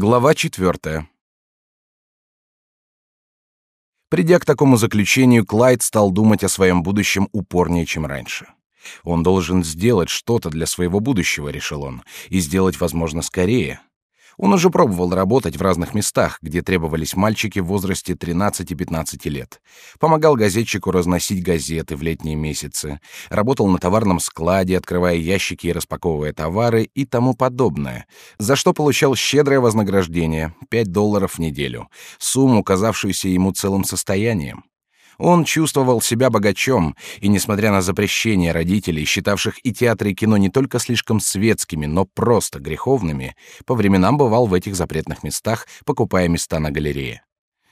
Глава четвертая. Придя к такому заключению, Клайд стал думать о своем будущем упорнее, чем раньше. Он должен сделать что-то для своего будущего, решил он, и сделать, возможно, скорее. Он уже пробовал работать в разных местах, где требовались мальчики в возрасте 13-15 лет. Помогал газетчику разносить газеты в летние месяцы, работал на товарном складе, открывая ящики и распаковывая товары и тому подобное, за что получал щедрое вознаграждение — 5 долларов в неделю, сумму, казавшуюся ему целым состоянием. Он чувствовал себя богачом, и, несмотря на запрещение родителей, считавших и театры, и кино не только слишком светскими, но просто греховными, по временам бывал в этих запретных местах, покупая места на галерее.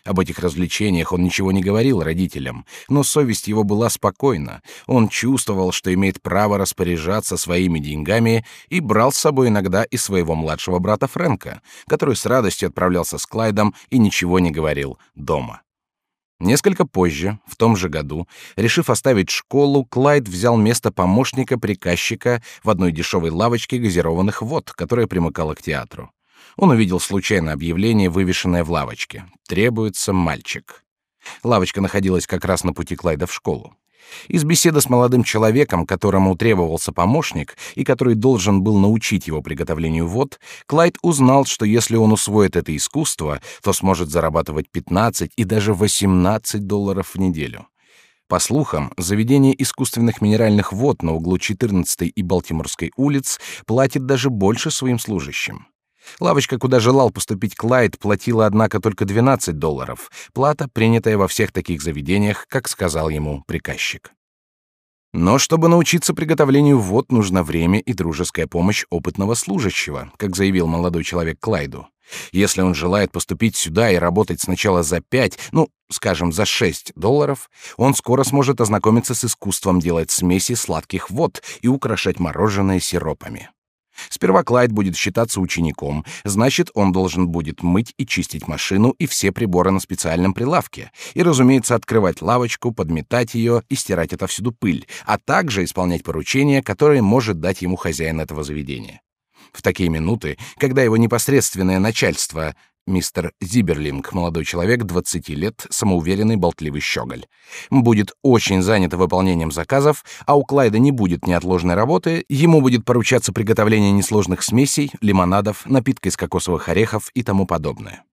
Об этих развлечениях он ничего не говорил родителям, но совесть его была спокойна. Он чувствовал, что имеет право распоряжаться своими деньгами и брал с собой иногда и своего младшего брата Фрэнка, который с радостью отправлялся с Клайдом и ничего не говорил дома. Несколько позже, в том же году, решив оставить школу, Клайд взял место помощника приказчика в одной дешевой лавочке газированных вод, которая примыкала к театру. Он увидел случайно объявление, вывешенное в лавочке: "Требуется мальчик". Лавочка находилась как раз на пути Клайда в школу. Из беседы с молодым человеком, которому требовался помощник и который должен был научить его приготовлению вод, Клайд узнал, что если он усвоит это искусство, то сможет зарабатывать 15 и даже 18 долларов в неделю. По слухам, заведение искусственных минеральных вод на углу 14 и Балтиморской улиц платит даже больше своим служащим. Лавочка, куда желал поступить Клайд, платила, однако, только 12 долларов. Плата, принятая во всех таких заведениях, как сказал ему приказчик. Но чтобы научиться приготовлению вод, нужно время и дружеская помощь опытного служащего, как заявил молодой человек Клайду. Если он желает поступить сюда и работать сначала за 5, ну, скажем, за 6 долларов, он скоро сможет ознакомиться с искусством делать смеси сладких вод и украшать мороженое сиропами. Сперва Клайд будет считаться учеником, значит, он должен будет мыть и чистить машину и все приборы на специальном прилавке, и, разумеется, открывать лавочку, подметать ее и стирать отовсюду пыль, а также исполнять поручения, которые может дать ему хозяин этого заведения. В такие минуты, когда его непосредственное начальство мистер Зиберлинг, молодой человек, 20 лет, самоуверенный, болтливый щеголь. Будет очень занят выполнением заказов, а у Клайда не будет неотложной работы, ему будет поручаться приготовление несложных смесей, лимонадов, напитка из кокосовых орехов и тому подобное.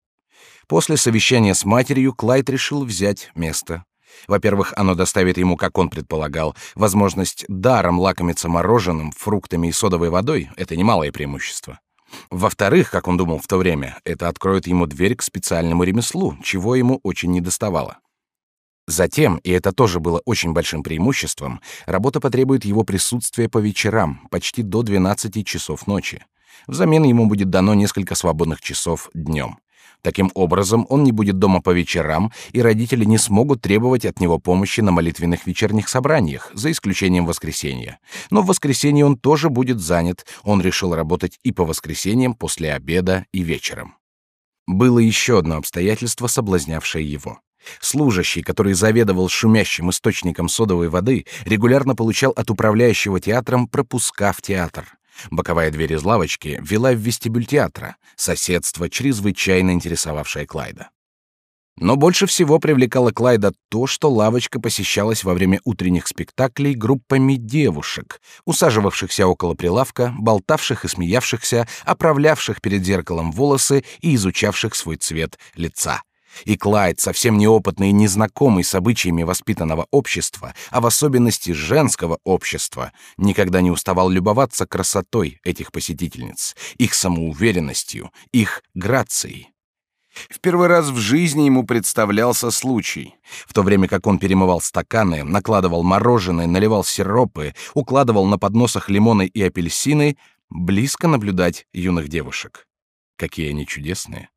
После совещания с матерью Клайд решил взять место. Во-первых, оно доставит ему, как он предполагал, возможность даром лакомиться мороженым, фруктами и содовой водой — это немалое преимущество. Во-вторых, как он думал в то время, это откроет ему дверь к специальному ремеслу, чего ему очень недоставало. Затем, и это тоже было очень большим преимуществом, работа потребует его присутствия по вечерам, почти до 12 часов ночи. Взамен ему будет дано несколько свободных часов днем. Таким образом, он не будет дома по вечерам, и родители не смогут требовать от него помощи на молитвенных вечерних собраниях, за исключением воскресенья. Но в воскресенье он тоже будет занят, он решил работать и по воскресеньям после обеда и вечером. Было еще одно обстоятельство, соблазнявшее его. Служащий, который заведовал шумящим источником содовой воды, регулярно получал от управляющего театром пропуска в театр. Боковая дверь из лавочки вела в вестибюль театра, соседство, чрезвычайно интересовавшее Клайда. Но больше всего привлекало Клайда то, что лавочка посещалась во время утренних спектаклей группами девушек, усаживавшихся около прилавка, болтавших и смеявшихся, оправлявших перед зеркалом волосы и изучавших свой цвет лица. И Клайд, совсем неопытный и незнакомый с обычаями воспитанного общества, а в особенности женского общества, никогда не уставал любоваться красотой этих посетительниц, их самоуверенностью, их грацией. В первый раз в жизни ему представлялся случай. В то время как он перемывал стаканы, накладывал мороженое, наливал сиропы, укладывал на подносах лимоны и апельсины, близко наблюдать юных девушек. Какие они чудесные!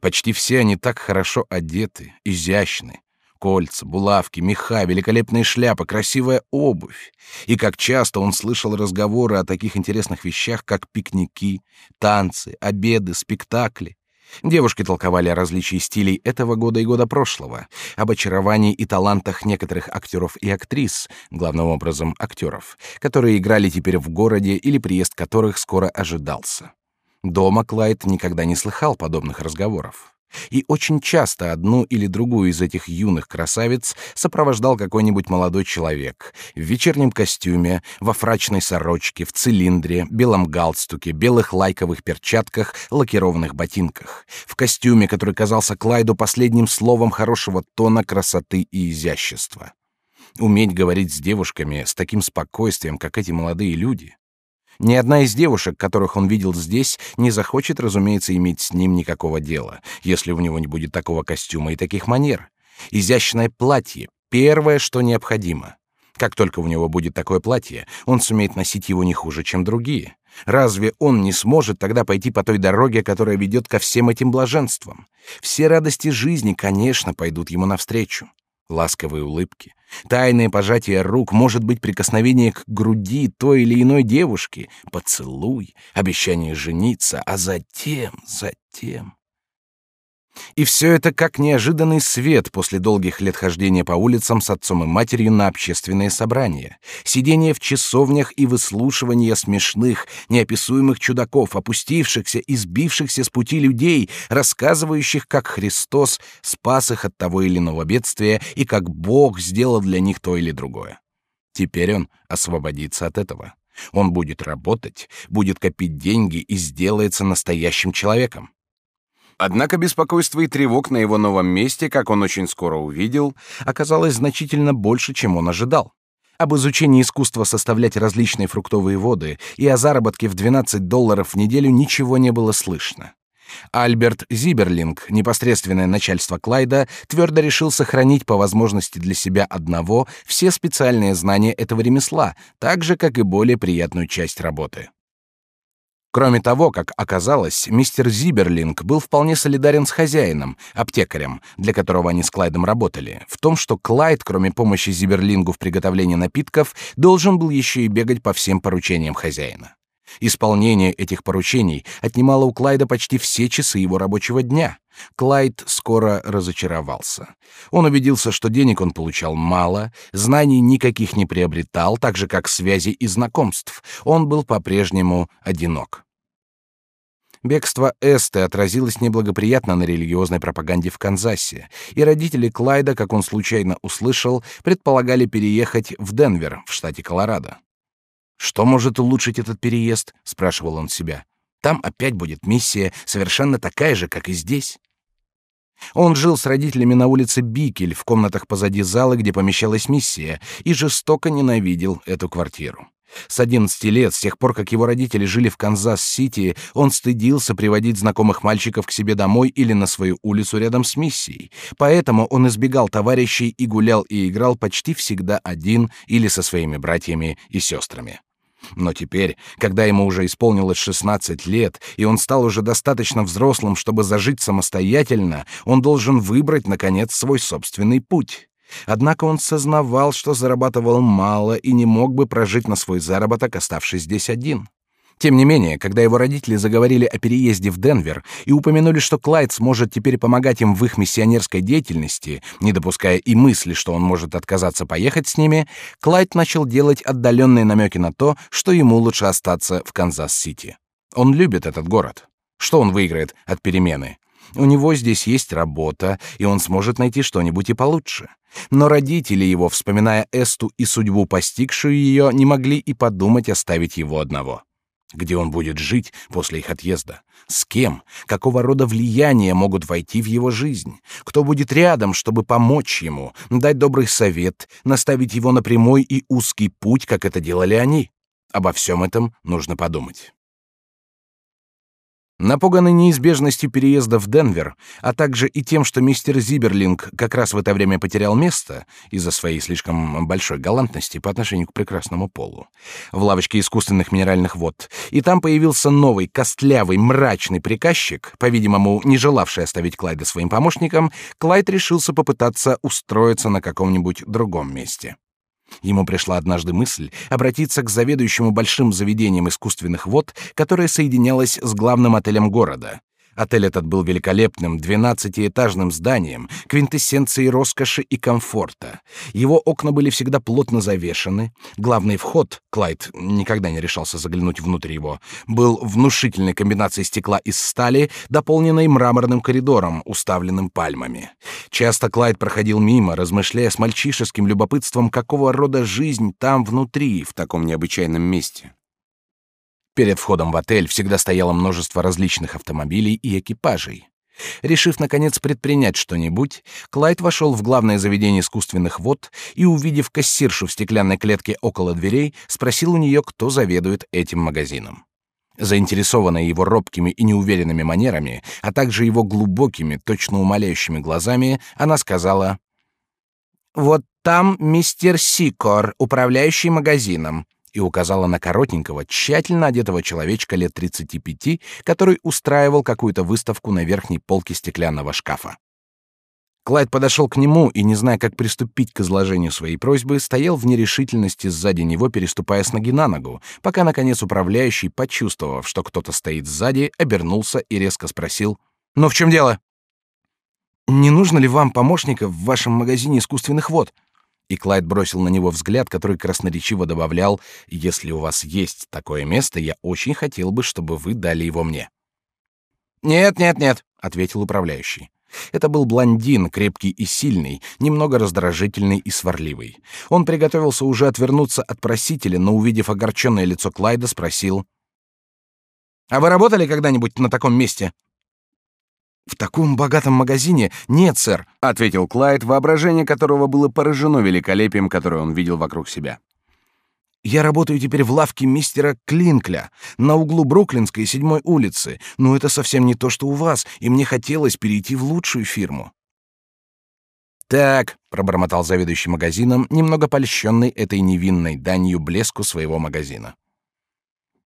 Почти все они так хорошо одеты, изящны. Кольца, булавки, меха, великолепные шляпы, красивая обувь. И как часто он слышал разговоры о таких интересных вещах, как пикники, танцы, обеды, спектакли. Девушки толковали о различии стилей этого года и года прошлого, об очаровании и талантах некоторых актеров и актрис, главным образом актеров, которые играли теперь в городе или приезд которых скоро ожидался. Дома Клайд никогда не слыхал подобных разговоров. И очень часто одну или другую из этих юных красавиц сопровождал какой-нибудь молодой человек в вечернем костюме, во фрачной сорочке, в цилиндре, белом галстуке, белых лайковых перчатках, лакированных ботинках, в костюме, который казался Клайду последним словом хорошего тона, красоты и изящества. Уметь говорить с девушками с таким спокойствием, как эти молодые люди, ни одна из девушек, которых он видел здесь, не захочет, разумеется, иметь с ним никакого дела, если у него не будет такого костюма и таких манер. Изящное платье — первое, что необходимо. Как только у него будет такое платье, он сумеет носить его не хуже, чем другие. Разве он не сможет тогда пойти по той дороге, которая ведет ко всем этим блаженствам? Все радости жизни, конечно, пойдут ему навстречу ласковые улыбки, тайное пожатие рук, может быть, прикосновение к груди той или иной девушки, поцелуй, обещание жениться, а затем, затем... И все это как неожиданный свет после долгих лет хождения по улицам с отцом и матерью на общественные собрания, сидения в часовнях и выслушивания смешных, неописуемых чудаков, опустившихся и сбившихся с пути людей, рассказывающих, как Христос спас их от того или иного бедствия и как Бог сделал для них то или другое. Теперь он освободится от этого. Он будет работать, будет копить деньги и сделается настоящим человеком. Однако беспокойство и тревог на его новом месте, как он очень скоро увидел, оказалось значительно больше, чем он ожидал. Об изучении искусства составлять различные фруктовые воды и о заработке в 12 долларов в неделю ничего не было слышно. Альберт Зиберлинг, непосредственное начальство Клайда, твердо решил сохранить по возможности для себя одного все специальные знания этого ремесла, так же, как и более приятную часть работы. Кроме того, как оказалось, мистер Зиберлинг был вполне солидарен с хозяином, аптекарем, для которого они с Клайдом работали, в том, что Клайд, кроме помощи Зиберлингу в приготовлении напитков, должен был еще и бегать по всем поручениям хозяина. Исполнение этих поручений отнимало у Клайда почти все часы его рабочего дня. Клайд скоро разочаровался. Он убедился, что денег он получал мало, знаний никаких не приобретал, так же как связи и знакомств. Он был по-прежнему одинок. Бегство Эсты отразилось неблагоприятно на религиозной пропаганде в Канзасе, и родители Клайда, как он случайно услышал, предполагали переехать в Денвер, в штате Колорадо. Что может улучшить этот переезд? спрашивал он себя. Там опять будет миссия, совершенно такая же, как и здесь. Он жил с родителями на улице Бикель в комнатах позади зала, где помещалась миссия, и жестоко ненавидел эту квартиру. С 11 лет, с тех пор, как его родители жили в Канзас-Сити, он стыдился приводить знакомых мальчиков к себе домой или на свою улицу рядом с миссией. Поэтому он избегал товарищей и гулял и играл почти всегда один или со своими братьями и сестрами. Но теперь, когда ему уже исполнилось 16 лет, и он стал уже достаточно взрослым, чтобы зажить самостоятельно, он должен выбрать, наконец, свой собственный путь. Однако он сознавал, что зарабатывал мало и не мог бы прожить на свой заработок, оставшись здесь один. Тем не менее, когда его родители заговорили о переезде в Денвер и упомянули, что Клайд сможет теперь помогать им в их миссионерской деятельности, не допуская и мысли, что он может отказаться поехать с ними, Клайд начал делать отдаленные намеки на то, что ему лучше остаться в Канзас-Сити. Он любит этот город. Что он выиграет от перемены? У него здесь есть работа, и он сможет найти что-нибудь и получше. Но родители его, вспоминая Эсту и судьбу, постигшую ее, не могли и подумать оставить его одного. Где он будет жить после их отъезда? С кем? Какого рода влияния могут войти в его жизнь? Кто будет рядом, чтобы помочь ему, дать добрый совет, наставить его на прямой и узкий путь, как это делали они? Обо всем этом нужно подумать. Напуганный неизбежностью переезда в Денвер, а также и тем, что мистер Зиберлинг как раз в это время потерял место из-за своей слишком большой галантности по отношению к прекрасному полу в лавочке искусственных минеральных вод, и там появился новый, костлявый, мрачный приказчик, по-видимому, не желавший оставить Клайда своим помощником, Клайд решился попытаться устроиться на каком-нибудь другом месте. Ему пришла однажды мысль обратиться к заведующему большим заведением искусственных вод, которое соединялось с главным отелем города. Отель этот был великолепным двенадцатиэтажным зданием, квинтэссенцией роскоши и комфорта. Его окна были всегда плотно завешены. Главный вход, Клайд никогда не решался заглянуть внутрь его, был внушительной комбинацией стекла из стали, дополненной мраморным коридором, уставленным пальмами. Часто Клайд проходил мимо, размышляя с мальчишеским любопытством, какого рода жизнь там внутри, в таком необычайном месте. Перед входом в отель всегда стояло множество различных автомобилей и экипажей. Решив, наконец, предпринять что-нибудь, Клайд вошел в главное заведение искусственных вод и, увидев кассиршу в стеклянной клетке около дверей, спросил у нее, кто заведует этим магазином. Заинтересованная его робкими и неуверенными манерами, а также его глубокими, точно умоляющими глазами, она сказала «Вот там мистер Сикор, управляющий магазином и указала на коротенького, тщательно одетого человечка лет 35, который устраивал какую-то выставку на верхней полке стеклянного шкафа. Клайд подошел к нему и, не зная, как приступить к изложению своей просьбы, стоял в нерешительности сзади него, переступая с ноги на ногу, пока, наконец, управляющий, почувствовав, что кто-то стоит сзади, обернулся и резко спросил «Ну в чем дело?» «Не нужно ли вам помощника в вашем магазине искусственных вод?» И Клайд бросил на него взгляд, который красноречиво добавлял «Если у вас есть такое место, я очень хотел бы, чтобы вы дали его мне». «Нет, нет, нет», — ответил управляющий. Это был блондин, крепкий и сильный, немного раздражительный и сварливый. Он приготовился уже отвернуться от просителя, но, увидев огорченное лицо Клайда, спросил. «А вы работали когда-нибудь на таком месте?» «В таком богатом магазине нет, сэр», — ответил Клайд, воображение которого было поражено великолепием, которое он видел вокруг себя. «Я работаю теперь в лавке мистера Клинкля на углу Бруклинской и седьмой улицы, но это совсем не то, что у вас, и мне хотелось перейти в лучшую фирму». «Так», — пробормотал заведующий магазином, немного польщенный этой невинной данью блеску своего магазина.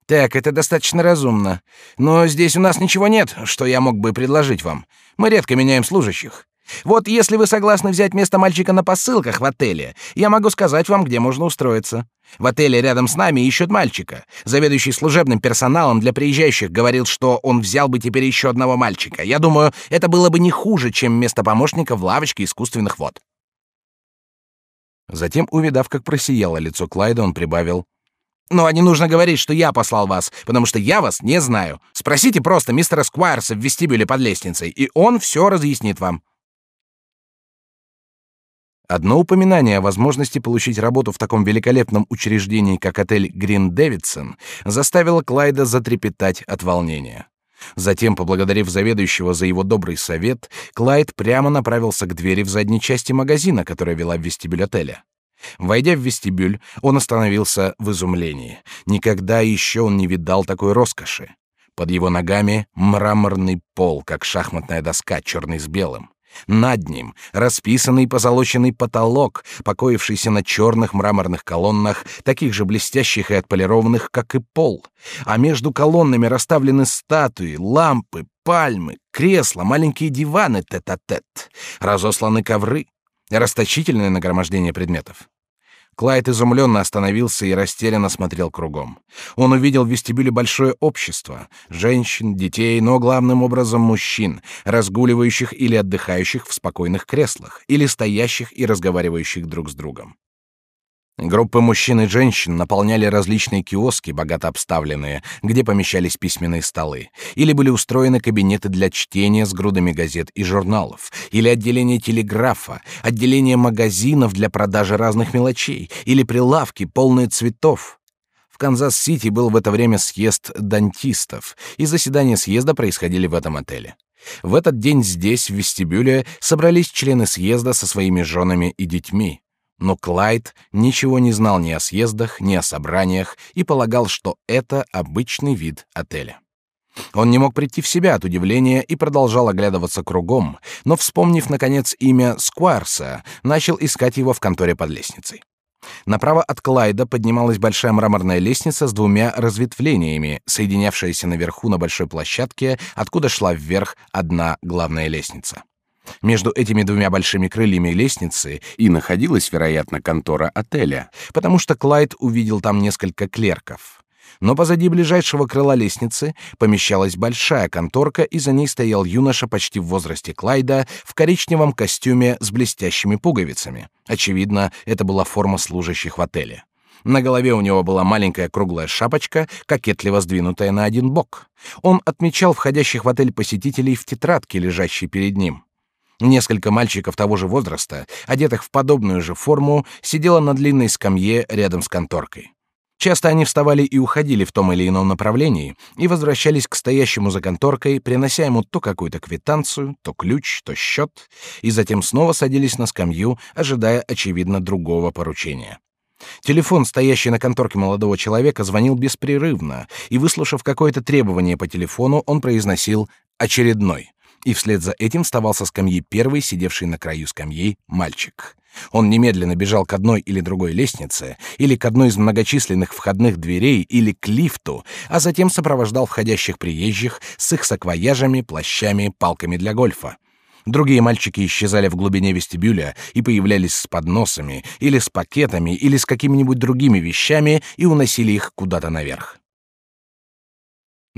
Так, это достаточно разумно. Но здесь у нас ничего нет, что я мог бы предложить вам. Мы редко меняем служащих. Вот если вы согласны взять место мальчика на посылках в отеле, я могу сказать вам, где можно устроиться. В отеле рядом с нами ищут мальчика. Заведующий служебным персоналом для приезжающих говорил, что он взял бы теперь еще одного мальчика. Я думаю, это было бы не хуже, чем место помощника в лавочке искусственных вод. Затем, увидав, как просияло лицо Клайда, он прибавил: но не нужно говорить, что я послал вас, потому что я вас не знаю. Спросите просто мистера Сквайрса в вестибюле под лестницей, и он все разъяснит вам. Одно упоминание о возможности получить работу в таком великолепном учреждении, как отель Грин Дэвидсон, заставило Клайда затрепетать от волнения. Затем, поблагодарив заведующего за его добрый совет, Клайд прямо направился к двери в задней части магазина, которая вела в вестибюль отеля. Войдя в вестибюль, он остановился в изумлении. Никогда еще он не видал такой роскоши. Под его ногами мраморный пол, как шахматная доска, черный с белым. Над ним расписанный позолоченный потолок, покоившийся на черных мраморных колоннах, таких же блестящих и отполированных, как и пол. А между колоннами расставлены статуи, лампы, пальмы, кресла, маленькие диваны тет-а-тет, -тет, разосланы ковры, Расточительное нагромождение предметов. Клайд изумленно остановился и растерянно смотрел кругом. Он увидел в вестибюле большое общество — женщин, детей, но главным образом мужчин, разгуливающих или отдыхающих в спокойных креслах, или стоящих и разговаривающих друг с другом. Группы мужчин и женщин наполняли различные киоски, богато обставленные, где помещались письменные столы, или были устроены кабинеты для чтения с грудами газет и журналов, или отделение телеграфа, отделение магазинов для продажи разных мелочей, или прилавки, полные цветов. В Канзас-Сити был в это время съезд дантистов, и заседания съезда происходили в этом отеле. В этот день здесь, в вестибюле, собрались члены съезда со своими женами и детьми. Но Клайд ничего не знал ни о съездах, ни о собраниях и полагал, что это обычный вид отеля. Он не мог прийти в себя от удивления и продолжал оглядываться кругом, но, вспомнив, наконец, имя Скварса, начал искать его в конторе под лестницей. Направо от Клайда поднималась большая мраморная лестница с двумя разветвлениями, соединявшаяся наверху на большой площадке, откуда шла вверх одна главная лестница. Между этими двумя большими крыльями лестницы и находилась, вероятно, контора отеля, потому что Клайд увидел там несколько клерков. Но позади ближайшего крыла лестницы помещалась большая конторка, и за ней стоял юноша почти в возрасте Клайда в коричневом костюме с блестящими пуговицами. Очевидно, это была форма служащих в отеле. На голове у него была маленькая круглая шапочка, кокетливо сдвинутая на один бок. Он отмечал входящих в отель посетителей в тетрадке, лежащей перед ним. Несколько мальчиков того же возраста, одетых в подобную же форму, сидело на длинной скамье рядом с конторкой. Часто они вставали и уходили в том или ином направлении и возвращались к стоящему за конторкой, принося ему то какую-то квитанцию, то ключ, то счет, и затем снова садились на скамью, ожидая, очевидно, другого поручения. Телефон, стоящий на конторке молодого человека, звонил беспрерывно, и, выслушав какое-то требование по телефону, он произносил «очередной», и вслед за этим вставал со скамьи первый, сидевший на краю скамьи, мальчик. Он немедленно бежал к одной или другой лестнице, или к одной из многочисленных входных дверей, или к лифту, а затем сопровождал входящих приезжих с их саквояжами, плащами, палками для гольфа. Другие мальчики исчезали в глубине вестибюля и появлялись с подносами, или с пакетами, или с какими-нибудь другими вещами и уносили их куда-то наверх.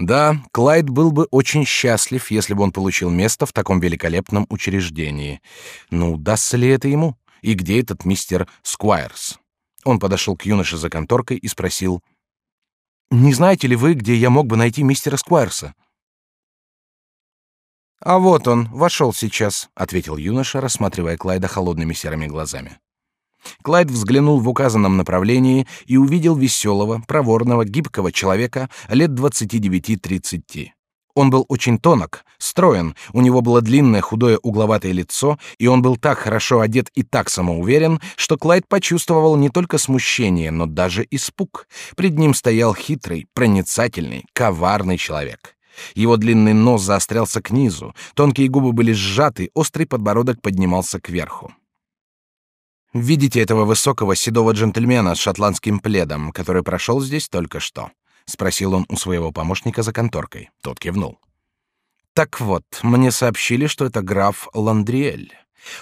Да, Клайд был бы очень счастлив, если бы он получил место в таком великолепном учреждении. Но удастся ли это ему? И где этот мистер Сквайрс? Он подошел к юноше за конторкой и спросил: "Не знаете ли вы, где я мог бы найти мистера Сквайрса?" А вот он, вошел сейчас, ответил юноша, рассматривая Клайда холодными серыми глазами. Клайд взглянул в указанном направлении и увидел веселого, проворного, гибкого человека лет двадцати девяти-тридцати. Он был очень тонок, строен, у него было длинное худое угловатое лицо, и он был так хорошо одет и так самоуверен, что Клайд почувствовал не только смущение, но даже испуг. Пред ним стоял хитрый, проницательный, коварный человек. Его длинный нос заострялся к низу, тонкие губы были сжаты, острый подбородок поднимался кверху. Видите этого высокого седого джентльмена с шотландским пледом, который прошел здесь только что? спросил он у своего помощника за конторкой. Тот кивнул. Так вот, мне сообщили, что это граф Ландриэль.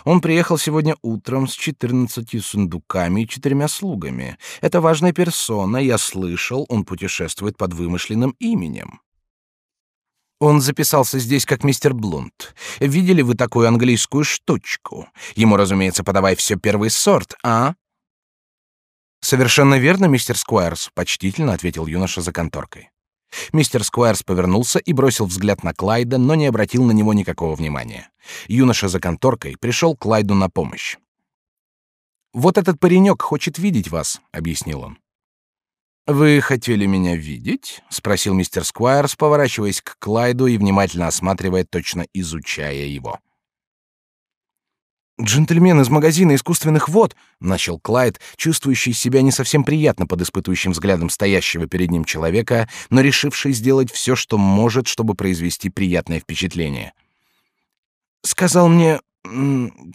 Он приехал сегодня утром с четырнадцатью сундуками и четырьмя слугами. Это важная персона, я слышал, он путешествует под вымышленным именем. Он записался здесь как мистер Блунд. Видели вы такую английскую штучку? Ему, разумеется, подавай все первый сорт, а? Совершенно верно, мистер Сквайрс, почтительно ответил юноша за конторкой. Мистер Сквайрс повернулся и бросил взгляд на Клайда, но не обратил на него никакого внимания. Юноша за конторкой пришел Клайду на помощь. Вот этот паренек хочет видеть вас, объяснил он. Вы хотели меня видеть? спросил мистер Сквайрс, поворачиваясь к Клайду и внимательно осматривая, точно изучая его. «Джентльмен из магазина искусственных вод», — начал Клайд, чувствующий себя не совсем приятно под испытующим взглядом стоящего перед ним человека, но решивший сделать все, что может, чтобы произвести приятное впечатление. «Сказал мне,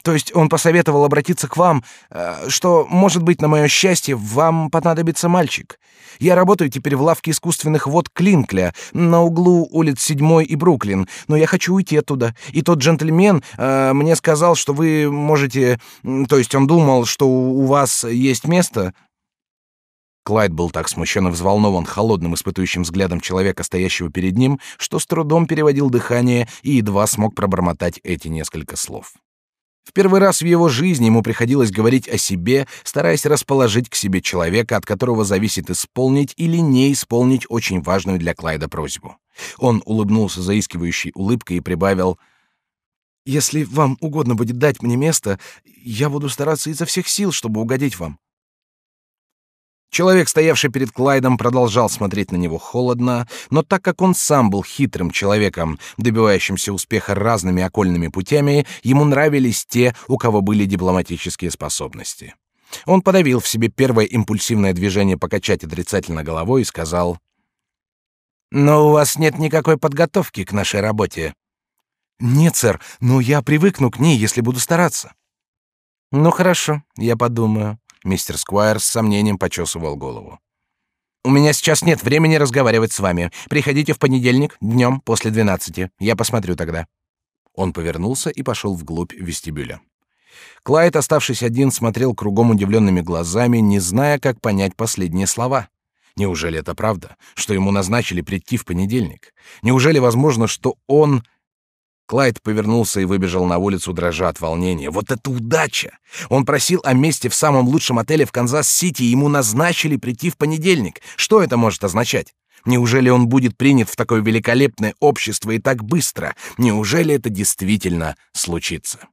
то есть он посоветовал обратиться к вам, э, что, может быть, на мое счастье, вам понадобится мальчик. Я работаю теперь в лавке искусственных вод Клинкля на углу улиц Седьмой и Бруклин, но я хочу уйти оттуда. И тот джентльмен э, мне сказал, что вы можете, то есть он думал, что у вас есть место. Клайд был так смущен и взволнован холодным испытующим взглядом человека, стоящего перед ним, что с трудом переводил дыхание и едва смог пробормотать эти несколько слов. В первый раз в его жизни ему приходилось говорить о себе, стараясь расположить к себе человека, от которого зависит исполнить или не исполнить очень важную для Клайда просьбу. Он улыбнулся заискивающей улыбкой и прибавил: "Если вам угодно будет дать мне место, я буду стараться изо всех сил, чтобы угодить вам". Человек, стоявший перед Клайдом, продолжал смотреть на него холодно, но так как он сам был хитрым человеком, добивающимся успеха разными окольными путями, ему нравились те, у кого были дипломатические способности. Он подавил в себе первое импульсивное движение покачать отрицательно головой и сказал: "Но у вас нет никакой подготовки к нашей работе". "Нет, сэр, но я привыкну к ней, если буду стараться". "Ну хорошо, я подумаю. Мистер Сквайр с сомнением почесывал голову. У меня сейчас нет времени разговаривать с вами. Приходите в понедельник днем после двенадцати. Я посмотрю тогда. Он повернулся и пошел вглубь вестибюля. Клайд, оставшись один, смотрел кругом удивленными глазами, не зная, как понять последние слова. Неужели это правда, что ему назначили прийти в понедельник? Неужели возможно, что он Клайд повернулся и выбежал на улицу, дрожа от волнения. Вот это удача! Он просил о месте в самом лучшем отеле в Канзас-Сити, ему назначили прийти в понедельник. Что это может означать? Неужели он будет принят в такое великолепное общество и так быстро? Неужели это действительно случится?